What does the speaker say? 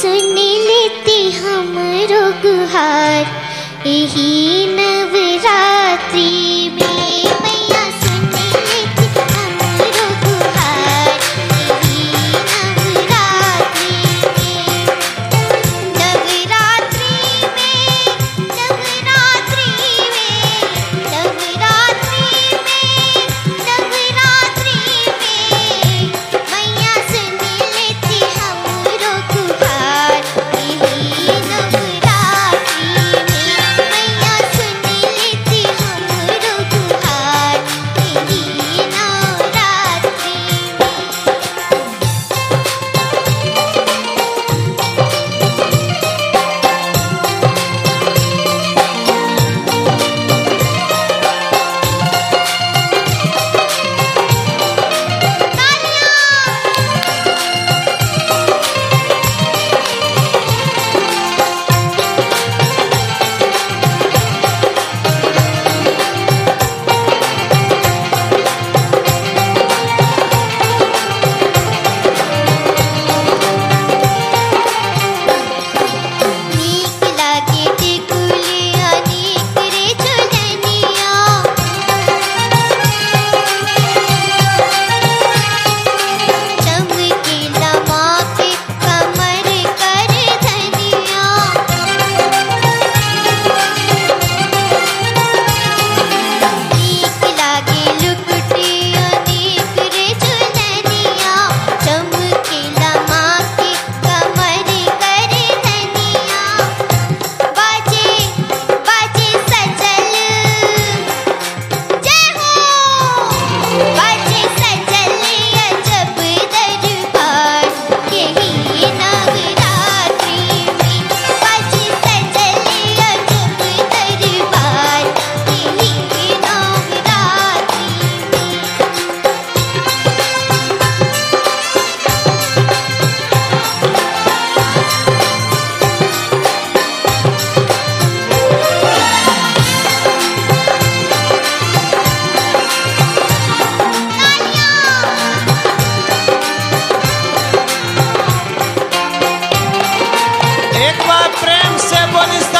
सुन लेती हमरो गुहार यही नवरात्रि полисты.